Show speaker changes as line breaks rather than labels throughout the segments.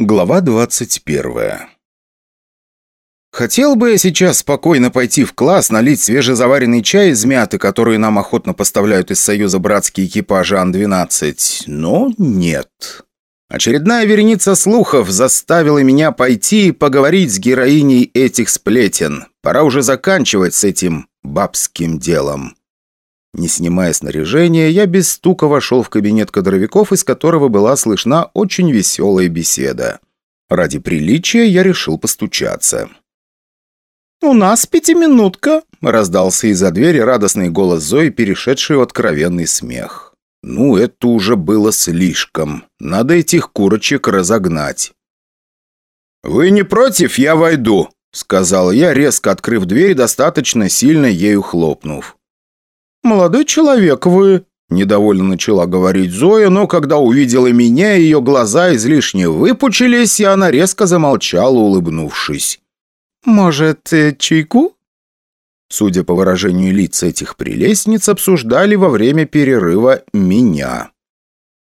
Глава 21 Хотел бы я сейчас спокойно пойти в класс, налить свежезаваренный чай из мяты, который нам охотно поставляют из Союза братские экипажи Ан-12, но нет. Очередная вереница слухов заставила меня пойти и поговорить с героиней этих сплетен. Пора уже заканчивать с этим бабским делом. Не снимая снаряжения, я без стука вошел в кабинет кадровиков, из которого была слышна очень веселая беседа. Ради приличия я решил постучаться. «У нас пятиминутка», — раздался из-за двери радостный голос Зои, перешедший в откровенный смех. «Ну, это уже было слишком. Надо этих курочек разогнать». «Вы не против? Я войду», — сказал я, резко открыв дверь, достаточно сильно ею хлопнув. «Молодой человек, вы...» – недовольно начала говорить Зоя, но когда увидела меня, ее глаза излишне выпучились, и она резко замолчала, улыбнувшись. «Может, э, чайку?» Судя по выражению лиц этих прелестниц, обсуждали во время перерыва меня.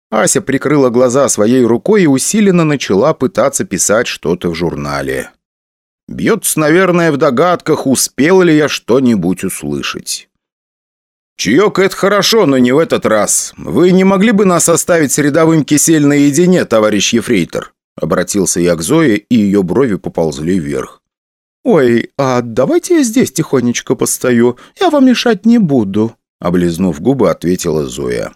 Ася прикрыла глаза своей рукой и усиленно начала пытаться писать что-то в журнале. Бьется, наверное, в догадках, успел ли я что-нибудь услышать. «Чаек — это хорошо, но не в этот раз. Вы не могли бы нас оставить с рядовым кисель наедине, товарищ Ефрейтор?» Обратился я к Зое, и ее брови поползли вверх. «Ой, а давайте я здесь тихонечко постою. Я вам мешать не буду», — облизнув губы, ответила Зоя.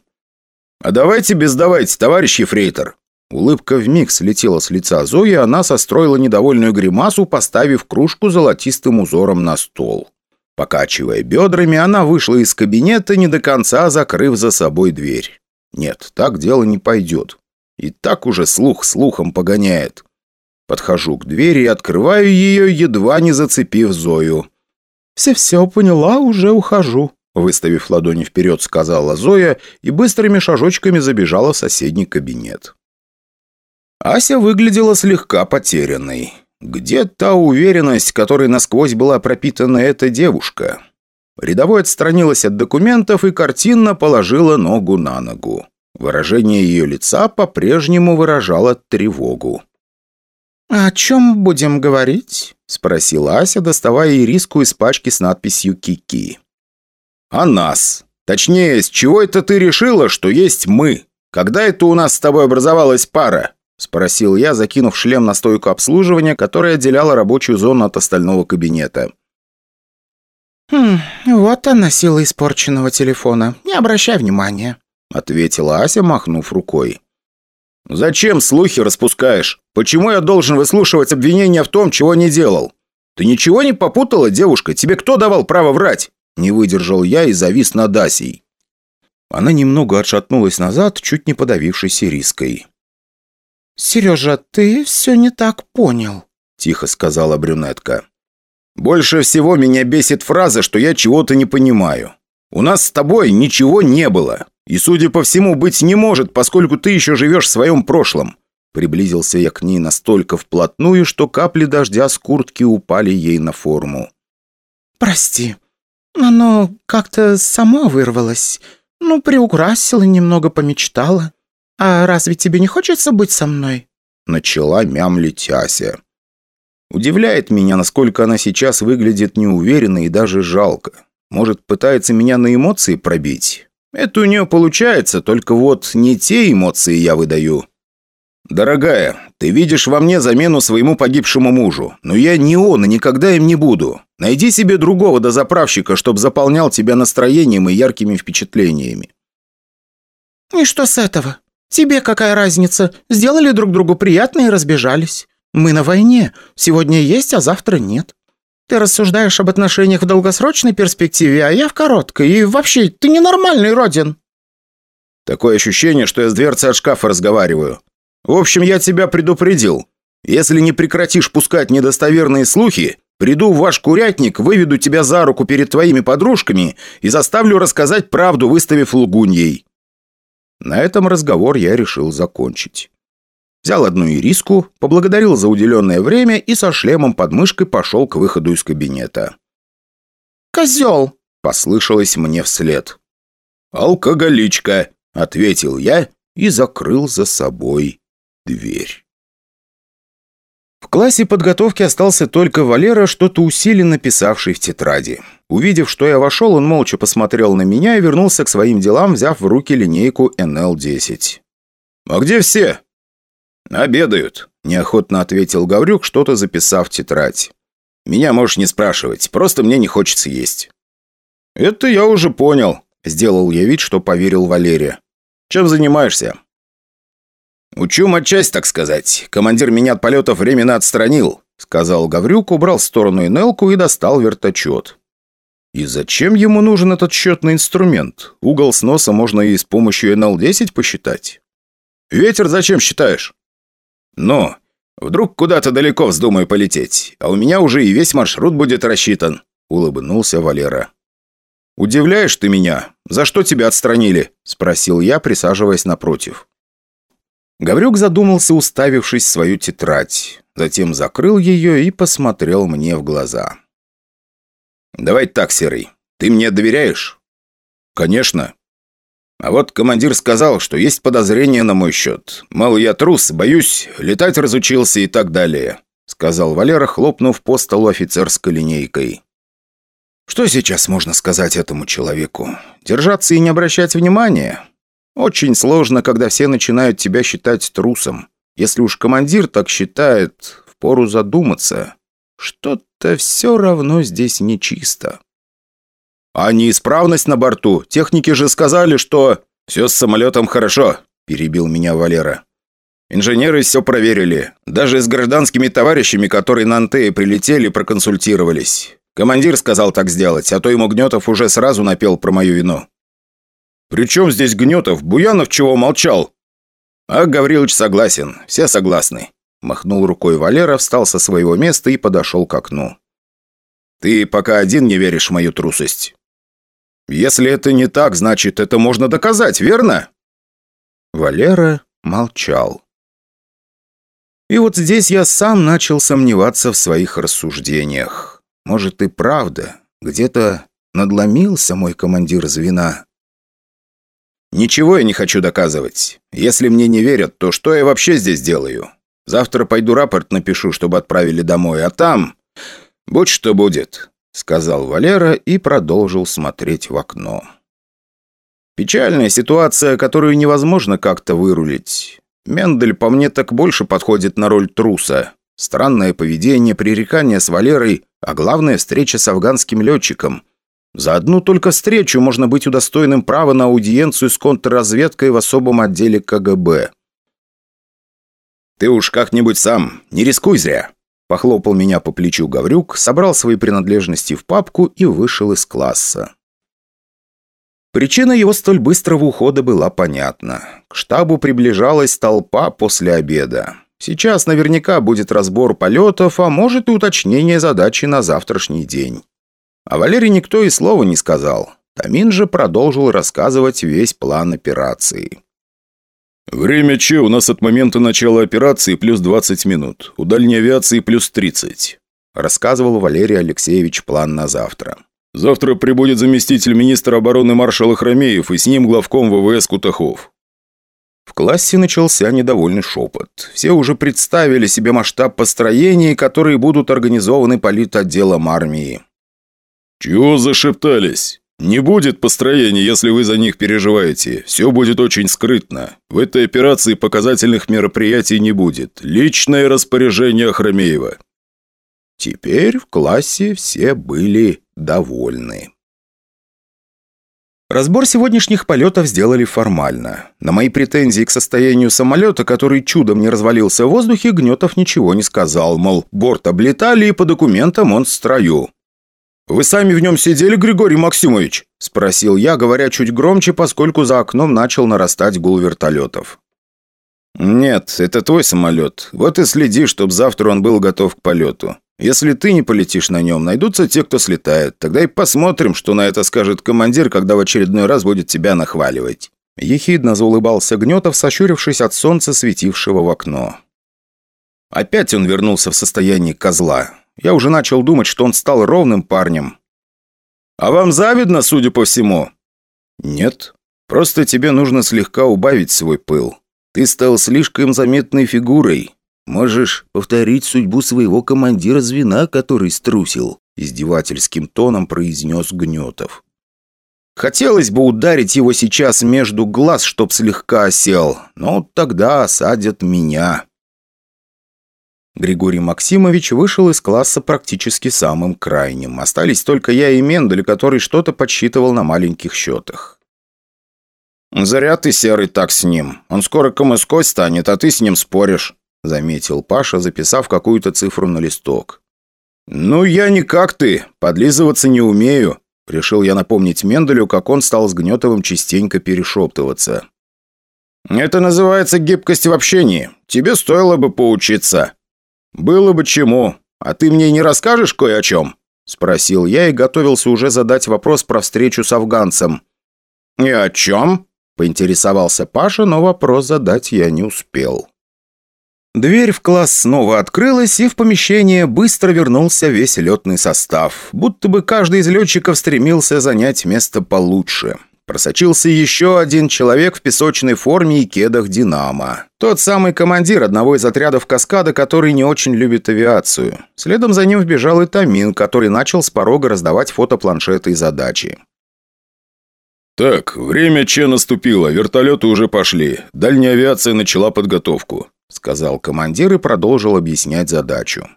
«А давайте без давайте, товарищ Ефрейтор». Улыбка вмиг слетела с лица Зои, она состроила недовольную гримасу, поставив кружку золотистым узором на стол. Покачивая бедрами, она вышла из кабинета, не до конца закрыв за собой дверь. Нет, так дело не пойдет. И так уже слух слухом погоняет. Подхожу к двери и открываю ее, едва не зацепив Зою. «Все-все поняла, уже ухожу», — выставив ладони вперед, сказала Зоя и быстрыми шажочками забежала в соседний кабинет. Ася выглядела слегка потерянной. Где та уверенность, которой насквозь была пропитана эта девушка? Рядовой отстранилась от документов и картинно положила ногу на ногу. Выражение ее лица по-прежнему выражало тревогу. «О чем будем говорить?» – спросила Ася, доставая ириску из пачки с надписью «Кики». «О нас. Точнее, с чего это ты решила, что есть мы? Когда это у нас с тобой образовалась пара?» – спросил я, закинув шлем на стойку обслуживания, которая отделяла рабочую зону от остального кабинета.
«Хм, вот она, сила испорченного телефона. Не обращай внимания», —
ответила Ася, махнув рукой. «Зачем слухи распускаешь? Почему я должен выслушивать обвинения в том, чего не делал? Ты ничего не попутала, девушка? Тебе кто давал право врать?» Не выдержал я и завис над Асей. Она немного отшатнулась назад, чуть не подавившись риской.
«Сережа, ты все не так понял», — тихо сказала брюнетка.
«Больше всего меня бесит фраза, что я чего-то не понимаю. У нас с тобой ничего не было. И, судя по всему, быть не может, поскольку ты еще живешь в своем прошлом». Приблизился я к ней настолько вплотную, что капли дождя с куртки упали ей на форму.
«Прости, оно как-то само вырвалось. Ну, приукрасила, немного помечтала. «А разве тебе не хочется быть со мной?»
Начала мямлить Ася. Удивляет меня, насколько она сейчас выглядит неуверенно и даже жалко. Может, пытается меня на эмоции пробить? Это у нее получается, только вот не те эмоции я выдаю. «Дорогая, ты видишь во мне замену своему погибшему мужу, но я не он и никогда им не буду. Найди себе другого дозаправщика, чтобы заполнял тебя настроением и яркими впечатлениями».
«И что с этого? Тебе какая разница? Сделали друг другу приятно и разбежались. Мы на войне. Сегодня есть, а завтра нет. Ты рассуждаешь об отношениях в долгосрочной перспективе, а я в короткой. И вообще, ты ненормальный, Родин».
Такое ощущение, что я с дверцей от шкафа разговариваю. В общем, я тебя предупредил. Если не прекратишь пускать недостоверные слухи, приду в ваш курятник, выведу тебя за руку перед твоими подружками и заставлю рассказать правду, выставив лгуньей. На этом разговор я решил закончить. Взял одну ириску, поблагодарил за уделенное время и со шлемом под мышкой пошел к выходу из кабинета.
«Козел!»
– послышалось мне вслед. «Алкоголичка!» – ответил я и закрыл за собой дверь. Классе подготовки остался только Валера, что-то усиленно писавший в тетради. Увидев, что я вошел, он молча посмотрел на меня и вернулся к своим делам, взяв в руки линейку НЛ-10. «А где все?» «Обедают», – неохотно ответил Гаврюк, что-то записав в тетрадь. «Меня можешь не спрашивать, просто мне не хочется есть». «Это я уже понял», – сделал я вид, что поверил Валере. «Чем занимаешься?» «Учу матчасть, так сказать. Командир меня от полетов временно отстранил», — сказал Гаврюк, убрал в сторону Энелку и достал верточет. «И зачем ему нужен этот счетный инструмент? Угол сноса можно и с помощью НЛ-10 посчитать». «Ветер зачем считаешь?» «Ну, вдруг куда-то далеко вздумаю полететь, а у меня уже и весь маршрут будет рассчитан», — улыбнулся Валера. «Удивляешь ты меня. За что тебя отстранили?» — спросил я, присаживаясь напротив. Гаврюк задумался, уставившись в свою тетрадь. Затем закрыл ее и посмотрел мне в глаза. «Давай так, Серый. Ты мне доверяешь?» «Конечно». «А вот командир сказал, что есть подозрения на мой счет. Мол, я трус, боюсь, летать разучился и так далее», сказал Валера, хлопнув по столу офицерской линейкой. «Что сейчас можно сказать этому человеку? Держаться и не обращать внимания? Очень сложно, когда все начинают тебя считать трусом. Если уж командир так считает, впору задуматься. Что-то все равно здесь нечисто. А неисправность на борту? Техники же сказали, что... «Все с самолетом хорошо», – перебил меня Валера. Инженеры все проверили. Даже с гражданскими товарищами, которые на Антее прилетели, проконсультировались. Командир сказал так сделать, а то ему Гнетов уже сразу напел про мою вину. «При чем здесь Гнетов? Буянов чего молчал?» «А Гаврилович согласен. Все согласны». Махнул рукой Валера, встал со своего места и подошел к окну. «Ты пока один не веришь в мою трусость». «Если это не так, значит, это можно доказать, верно?» Валера молчал. И вот здесь я сам начал сомневаться в своих рассуждениях. Может и правда, где-то надломился мой командир звена. «Ничего я не хочу доказывать. Если мне не верят, то что я вообще здесь делаю? Завтра пойду рапорт напишу, чтобы отправили домой, а там... Будь что будет», — сказал Валера и продолжил смотреть в окно. «Печальная ситуация, которую невозможно как-то вырулить. Мендель по мне так больше подходит на роль труса. Странное поведение, пререкание с Валерой, а главное встреча с афганским летчиком — за одну только встречу можно быть удостоенным права на аудиенцию с контрразведкой в особом отделе КГБ. «Ты уж как-нибудь сам, не рискуй зря!» Похлопал меня по плечу Гаврюк, собрал свои принадлежности в папку и вышел из класса. Причина его столь быстрого ухода была понятна. К штабу приближалась толпа после обеда. Сейчас наверняка будет разбор полетов, а может и уточнение задачи на завтрашний день. А Валерий никто и слова не сказал. Тамин же продолжил рассказывать весь план операции.
«Время Че у нас от момента начала операции плюс 20 минут. У дальней авиации плюс 30», рассказывал Валерий Алексеевич план на завтра. «Завтра прибудет заместитель министра обороны маршала Хромеев и с ним главком ВВС Кутахов.
В классе начался недовольный шепот. Все уже представили себе масштаб построений, которые будут организованы политотделом армии.
«Чего зашептались? Не будет построения, если вы за них переживаете. Все будет очень скрытно. В этой операции показательных мероприятий не будет. Личное распоряжение Хромеева».
Теперь в классе все были довольны. Разбор сегодняшних полетов сделали формально. На мои претензии к состоянию самолета, который чудом не развалился в воздухе, Гнетов ничего не сказал, мол, борт облетали и по документам он в строю. «Вы сами в нем сидели, Григорий Максимович?» – спросил я, говоря чуть громче, поскольку за окном начал нарастать гул вертолетов. «Нет, это твой самолет. Вот и следи, чтобы завтра он был готов к полету. Если ты не полетишь на нем, найдутся те, кто слетает. Тогда и посмотрим, что на это скажет командир, когда в очередной раз будет тебя нахваливать». Ехидно заулыбался Гнетов, сощурившись от солнца, светившего в окно. Опять он вернулся в состояние козла. Я уже начал думать, что он стал ровным парнем. «А вам завидно, судя по всему?» «Нет. Просто тебе нужно слегка убавить свой пыл. Ты стал слишком заметной фигурой. Можешь повторить судьбу своего командира звена, который струсил», издевательским тоном произнес Гнетов. Хотелось бы ударить его сейчас между глаз, чтоб слегка осел, но тогда осадят меня. Григорий Максимович вышел из класса практически самым крайним. Остались только я и Мендель, который что-то подсчитывал на маленьких счетах. «Зря ты, Серый, так с ним. Он скоро камыской станет, а ты с ним споришь», — заметил Паша, записав какую-то цифру на листок. «Ну, я не как ты. Подлизываться не умею», — решил я напомнить Менделю, как он стал с Гнетовым частенько перешептываться. «Это называется гибкость в общении. Тебе стоило бы поучиться», «Было бы чему. А ты мне не расскажешь кое о чем?» Спросил я и готовился уже задать вопрос про встречу с афганцем. «И о чем?» Поинтересовался Паша, но вопрос задать я не успел. Дверь в класс снова открылась, и в помещение быстро вернулся весь летный состав, будто бы каждый из летчиков стремился занять место получше. Просочился еще один человек в песочной форме и кедах «Динамо». Тот самый командир одного из отрядов «Каскада», который не очень любит авиацию. Следом за ним вбежал и Тамин, который начал с порога раздавать фотопланшеты и задачи.
«Так, время Че наступило, вертолеты уже пошли. Дальняя авиация начала подготовку», сказал командир и продолжил объяснять задачу.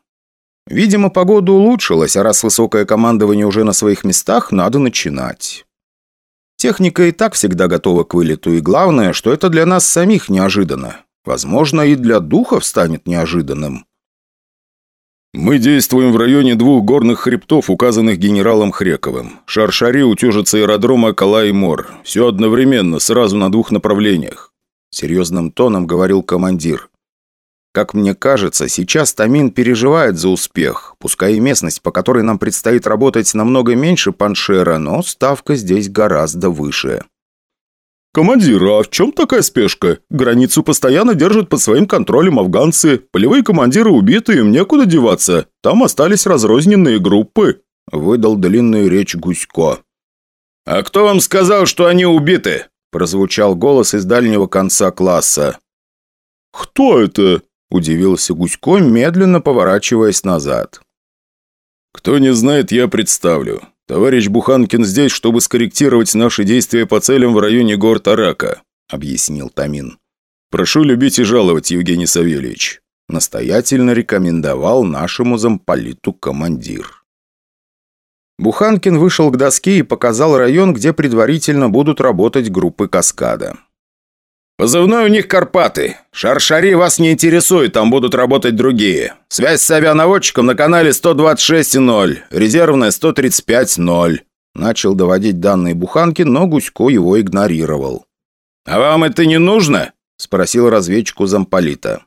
Видимо, погода улучшилась, а раз высокое командование уже на своих местах, надо начинать. Техника и так всегда готова к вылету, и главное, что это для нас самих неожиданно. Возможно, и для духов станет неожиданным. «Мы действуем в районе двух горных хребтов, указанных генералом Хрековым. Шаршари утюжится аэродрома Калай-Мор. Все одновременно, сразу на двух направлениях», — серьезным тоном говорил командир. Как мне кажется, сейчас Тамин переживает за успех. Пускай и местность, по которой нам предстоит работать, намного меньше Паншера, но ставка здесь гораздо выше.
«Командир, а в чем такая спешка? Границу постоянно держат под своим контролем афганцы. Полевые командиры убиты, им некуда деваться. Там остались разрозненные группы», —
выдал длинную речь Гусько.
«А кто вам сказал, что они убиты?»
— прозвучал голос из дальнего конца класса.
«Кто это?»
– удивился Гусько, медленно поворачиваясь назад.
«Кто не знает, я представлю. Товарищ Буханкин здесь, чтобы скорректировать наши действия по целям в районе гор Тарака», – объяснил Тамин. «Прошу любить и жаловать, Евгений Савельевич», – настоятельно рекомендовал нашему замполиту командир.
Буханкин вышел к доске и показал район, где предварительно будут работать группы «Каскада».
«Позывной у них Карпаты. Шаршари вас не интересует, там будут работать другие. Связь с авианаводчиком на канале 126.0, резервная 135.0».
Начал доводить данные Буханки, но Гусько его игнорировал.
«А вам это не нужно?» – спросил разведчику замполита.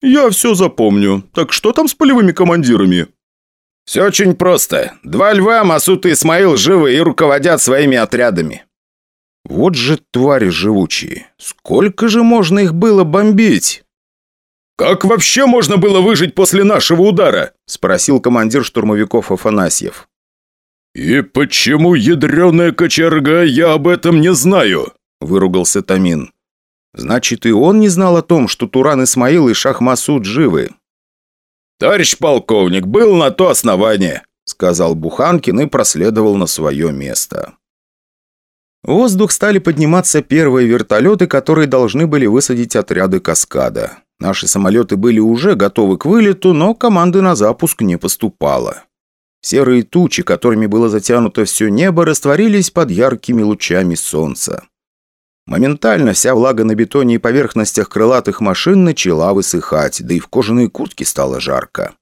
«Я все запомню. Так что там с полевыми командирами?»
«Все очень просто. Два льва, Масут и Исмаил живы и руководят своими отрядами.
Вот же твари живучие. Сколько же можно их было бомбить?
«Как вообще можно было выжить после нашего удара?»
– спросил командир штурмовиков Афанасьев.
«И почему, ядреная кочерга, я об этом не знаю?» – выругался Тамин.
«Значит, и он не знал о том, что Туран Исмаил и Шахмасуд живы».
«Товарищ полковник, был на то основание», – сказал Буханкин и проследовал на свое место.
В воздух стали подниматься первые вертолеты, которые должны были высадить отряды «Каскада». Наши самолеты были уже готовы к вылету, но команды на запуск не поступало. Серые тучи, которыми было затянуто все небо, растворились под яркими лучами солнца. Моментально вся влага на бетоне и поверхностях крылатых машин начала высыхать, да и в кожаной куртке стало жарко.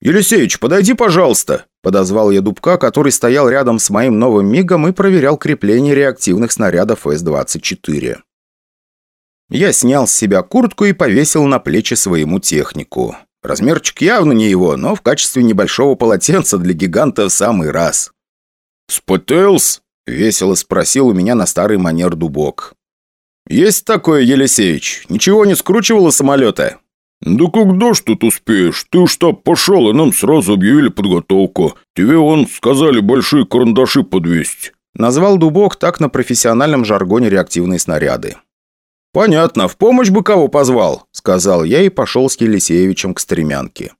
«Елисеич, подойди, пожалуйста!» Подозвал я Дубка, который стоял рядом с моим новым МИГом и проверял крепление реактивных снарядов С-24.
Я снял с себя куртку и повесил на плечи своему технику. Размерчик явно не его, но в качестве небольшого полотенца для гиганта в самый раз.
«Спотелс?»
– весело спросил у меня на старый манер Дубок.
«Есть такое, Елисеевич? Ничего не скручивало самолета?»
«Да когда ж тут успеешь? Ты в штаб пошел, и нам сразу объявили подготовку. Тебе, вон, сказали большие карандаши подвесить».
Назвал Дубок так на профессиональном жаргоне реактивные снаряды. «Понятно, в помощь бы кого позвал», — сказал я и пошел с Елисеевичем к стремянке.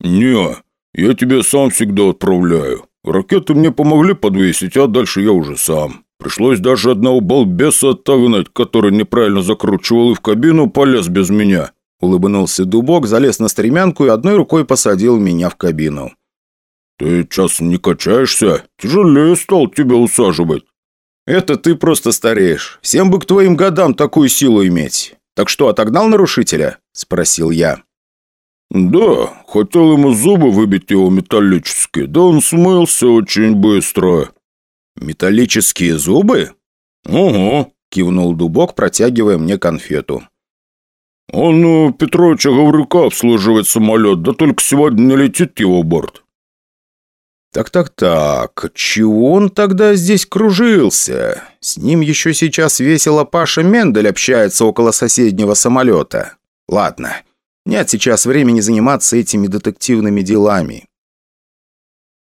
«Не, я тебе сам всегда отправляю. Ракеты мне помогли подвесить, а дальше я уже сам. Пришлось даже одного балбеса отогнать, который неправильно закручивал и в кабину полез без меня».
Улыбнулся Дубок, залез на стремянку и одной рукой посадил меня в кабину.
«Ты часом не качаешься? Тяжелее стал тебя усаживать».
«Это ты просто стареешь. Всем бы к твоим годам такую силу иметь. Так что, отогнал нарушителя?» – спросил я.
«Да, хотел ему зубы выбить его металлические, да он смылся очень быстро».
«Металлические зубы?»
«Угу», –
кивнул Дубок, протягивая мне конфету.
«Он у Петровича Гаврюка обслуживает самолет, да только сегодня не летит его борт».
«Так-так-так, чего он тогда здесь кружился? С ним еще сейчас весело Паша Мендель общается около соседнего самолета. Ладно, нет сейчас времени заниматься этими детективными делами».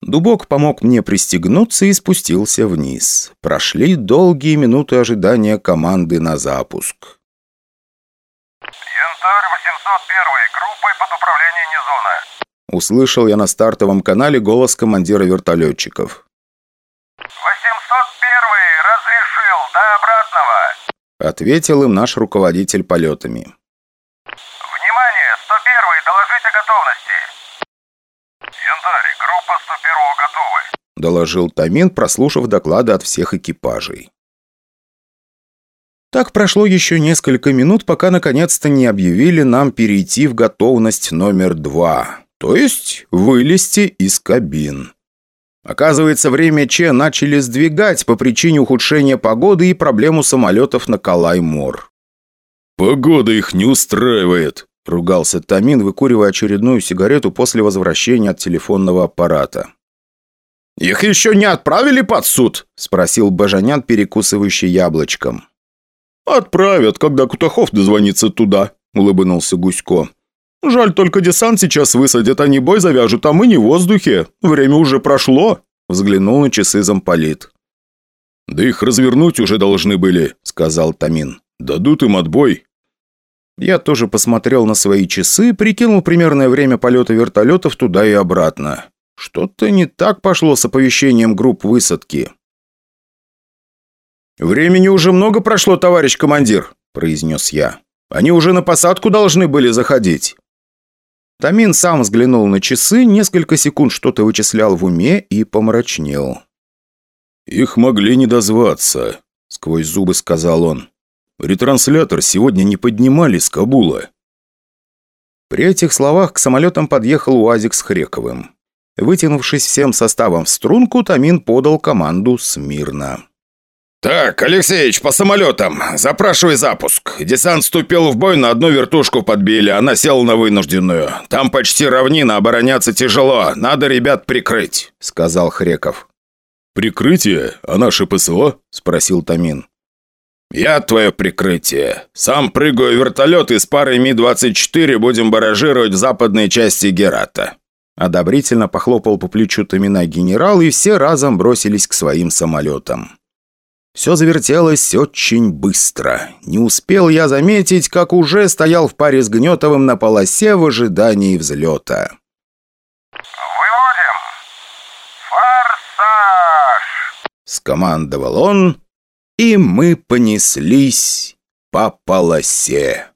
Дубок помог мне пристегнуться и спустился вниз. Прошли долгие минуты ожидания команды на запуск.
«Янтарь 801, группой под управлением Низона».
Услышал я на стартовом канале голос командира вертолетчиков.
«801, разрешил, до обратного!»
Ответил им наш руководитель полетами.
«Внимание, 101, доложить о готовности!» «Янтарь, группа 101 готовы!»
Доложил Тамин, прослушав доклады от всех экипажей. Так прошло еще несколько минут, пока наконец-то не объявили нам перейти в готовность номер два. То есть вылезти из кабин. Оказывается, время Че начали сдвигать по причине ухудшения погоды и проблему самолетов на Калай-Мор.
«Погода их не устраивает», – ругался
Тамин, выкуривая очередную сигарету после возвращения от телефонного аппарата.
«Их еще не отправили под суд?»
– спросил Бажанян, перекусывающий яблочком.
«Отправят, когда Кутахов дозвонится туда», – улыбнулся Гусько. «Жаль, только десант сейчас высадят, а не бой завяжут, а мы не в воздухе. Время уже прошло», – взглянул на часы замполит.
«Да их развернуть уже должны были», – сказал Тамин. «Дадут им отбой».
Я тоже посмотрел на свои часы, прикинул примерное время полета вертолетов туда и обратно. Что-то не так пошло с оповещением групп высадки.
«Времени уже много прошло, товарищ командир», – произнес я. «Они уже на посадку должны были заходить».
Тамин сам взглянул на часы, несколько секунд что-то вычислял в уме и помрачнел.
«Их могли не дозваться», — сквозь зубы сказал он. «Ретранслятор сегодня не поднимали с Кабула».
При этих словах к самолетам подъехал УАЗик с Хрековым. Вытянувшись всем составом в струнку, Тамин подал команду смирно.
«Так, Алексеич, по самолетам. Запрашивай запуск. Десант вступил в бой, на одну вертушку подбили, она села на вынужденную. Там почти равнина, обороняться тяжело. Надо ребят прикрыть», — сказал Хреков.
«Прикрытие? А наше ПСО?» — спросил Тамин.
«Я твое прикрытие. Сам прыгаю в вертолет и с парой Ми-24 будем баражировать в западной части Герата».
Одобрительно похлопал по плечу Тамина генерал, и все разом бросились к своим самолетам. Все завертелось очень быстро. Не успел я заметить, как уже стоял в паре с Гнетовым на полосе в ожидании взлета.
«Выводим! Форсаж!»
Скомандовал он, и мы понеслись по полосе.